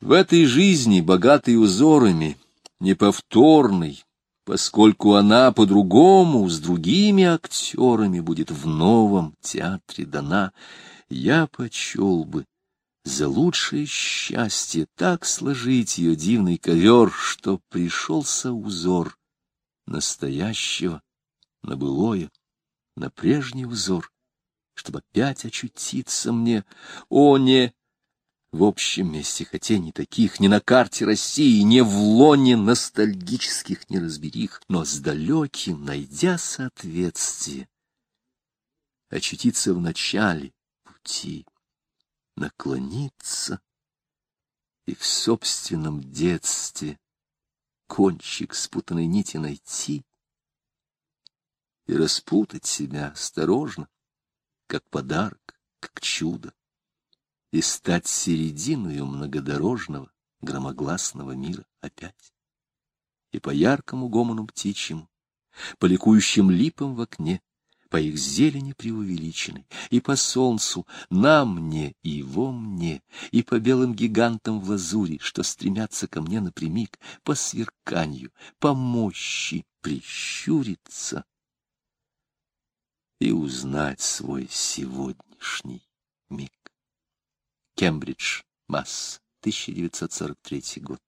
В этой жизни, богатой узорами, неповторной, поскольку она по-другому, с другими актерами будет в новом театре дана, я почел бы за лучшее счастье так сложить ее дивный ковер, что пришелся узор настоящего на былое, на прежний узор, чтобы опять очутиться мне, о, не в общем месте хотений таких, не на карте России, не в лоне ностальгических неразберих, но с далеким, найдя соответствие, очутиться в начале пути, наклониться и в собственном детстве кончик спутанной нити найти и распутать себя осторожно, как подарок, как чудо и стать серединою многодорожного, громогласного мира опять. И по яркому гомону птичьему, по ликующим липам в окне, по их зелени преувеличенной, и по солнцу, на мне и во мне, и по белым гигантам в лазури, что стремятся ко мне напрямик, по сверканью, по мощи прищуриться и узнать свой сегодняшний миг. Кембридж, Масс, 1943 год.